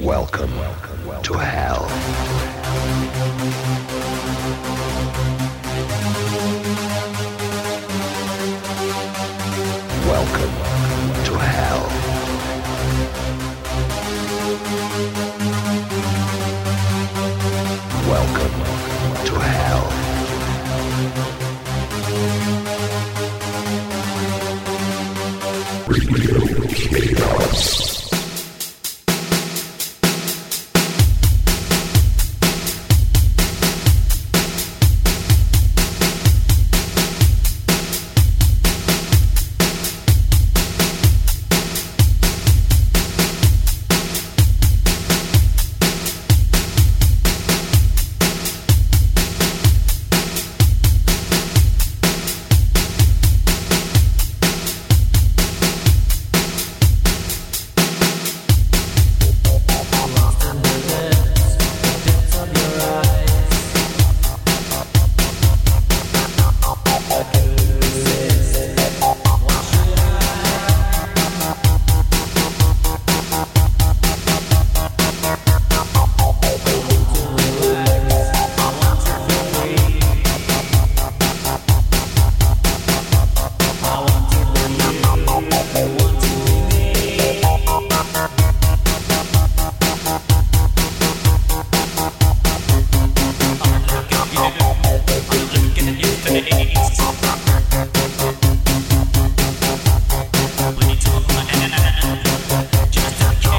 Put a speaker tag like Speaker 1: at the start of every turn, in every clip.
Speaker 1: Welcome welcome, welcome to hell.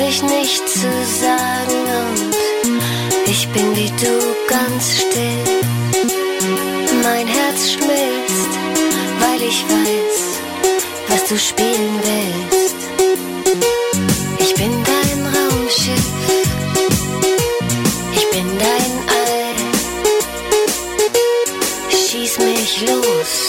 Speaker 2: brauchte ich nichts zu sagen und ich bin wie du ganz still. Mein Herz schmilzt, weil ich weiß, was du spielen willst. Ich bin dein Raumschiff. Ich bin dein All. Schieß mich los.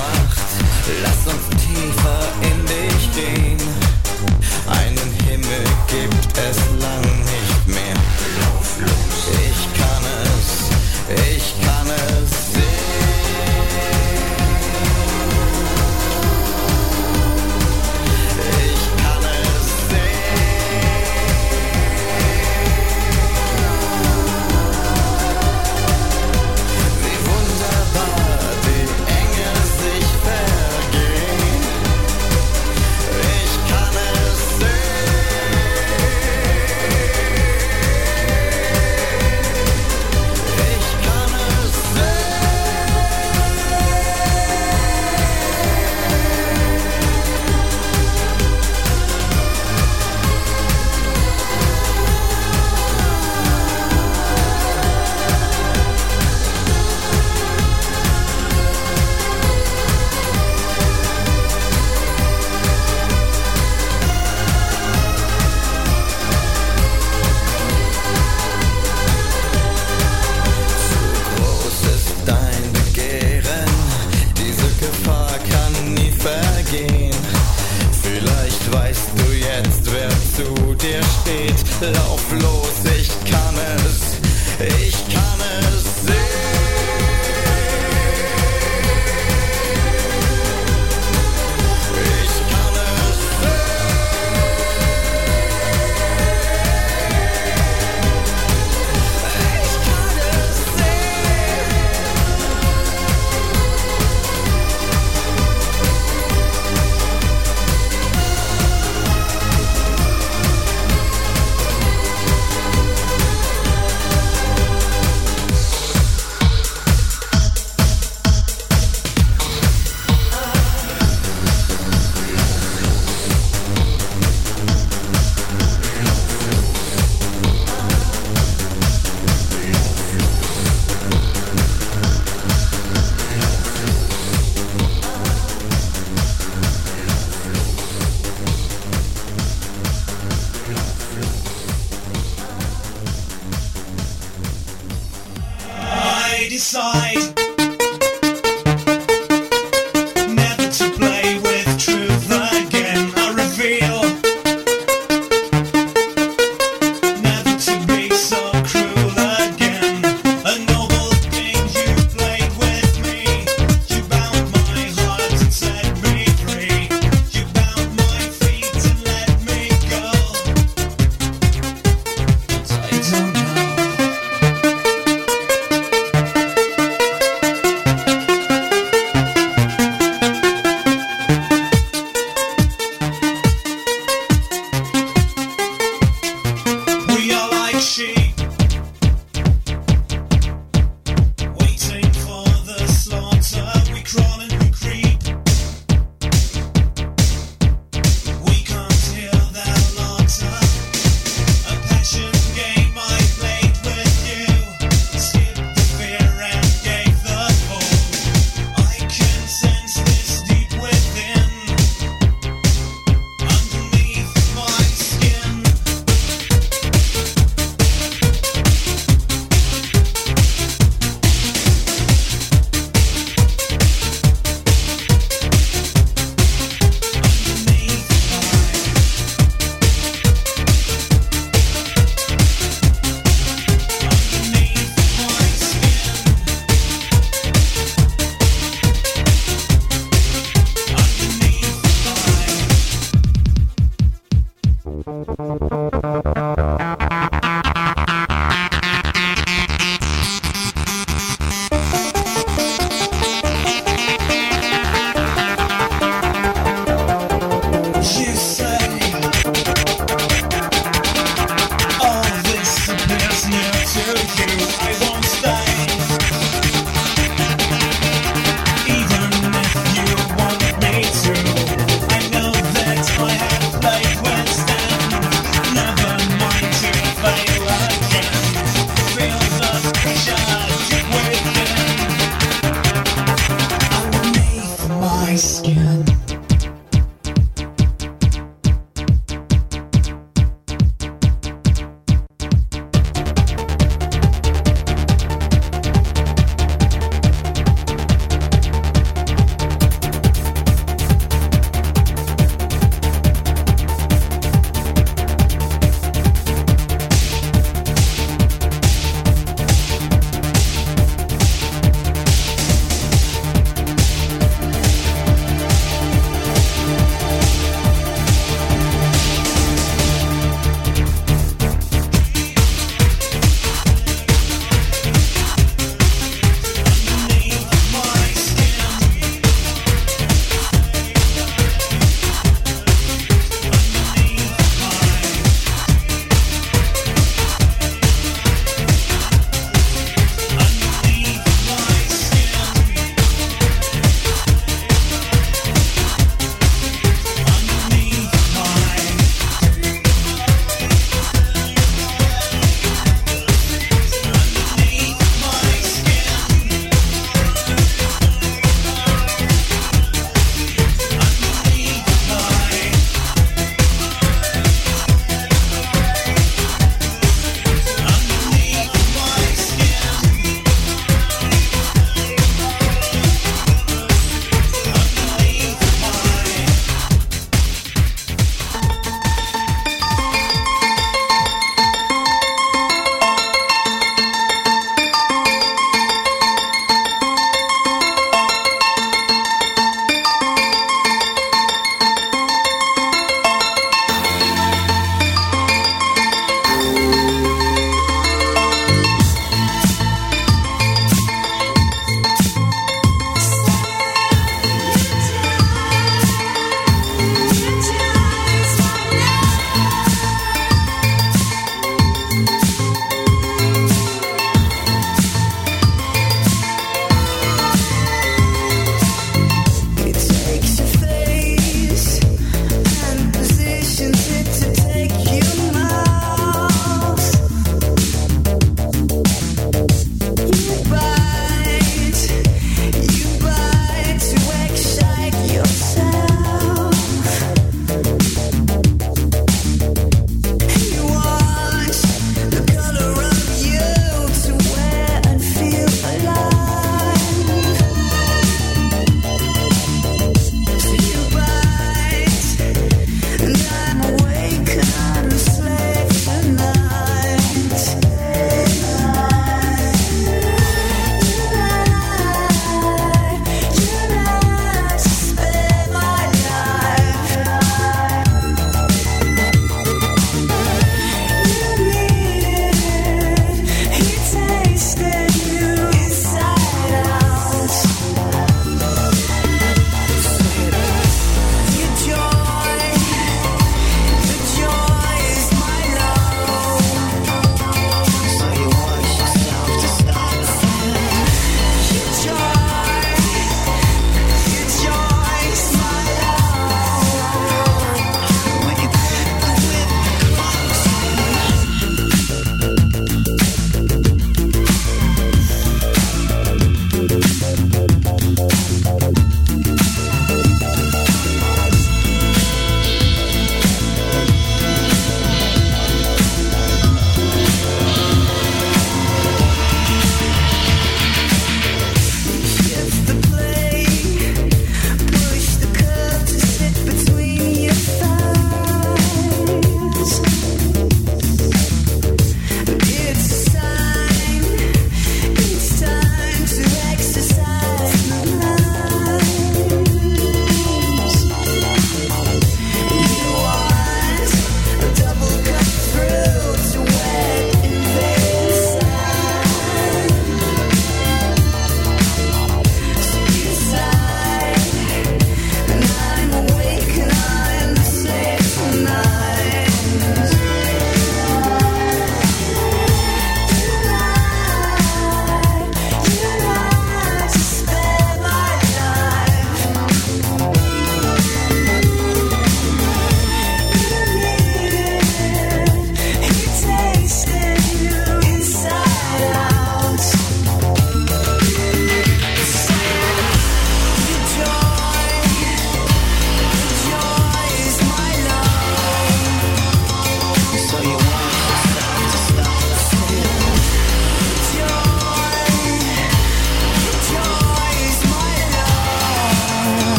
Speaker 3: macht. Lass uns tiefer in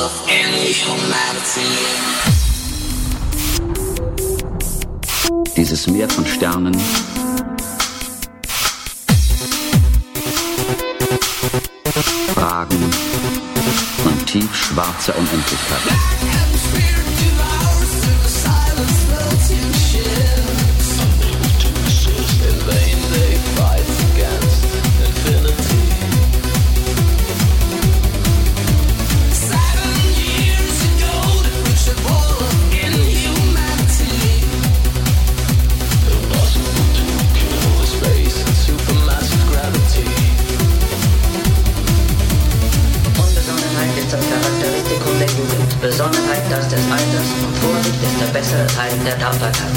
Speaker 4: of inhumanity.
Speaker 5: Dieses Meer von Sternen. Fragen und tiefschwarze Unendlichkeit.
Speaker 6: der
Speaker 7: Dampferkast.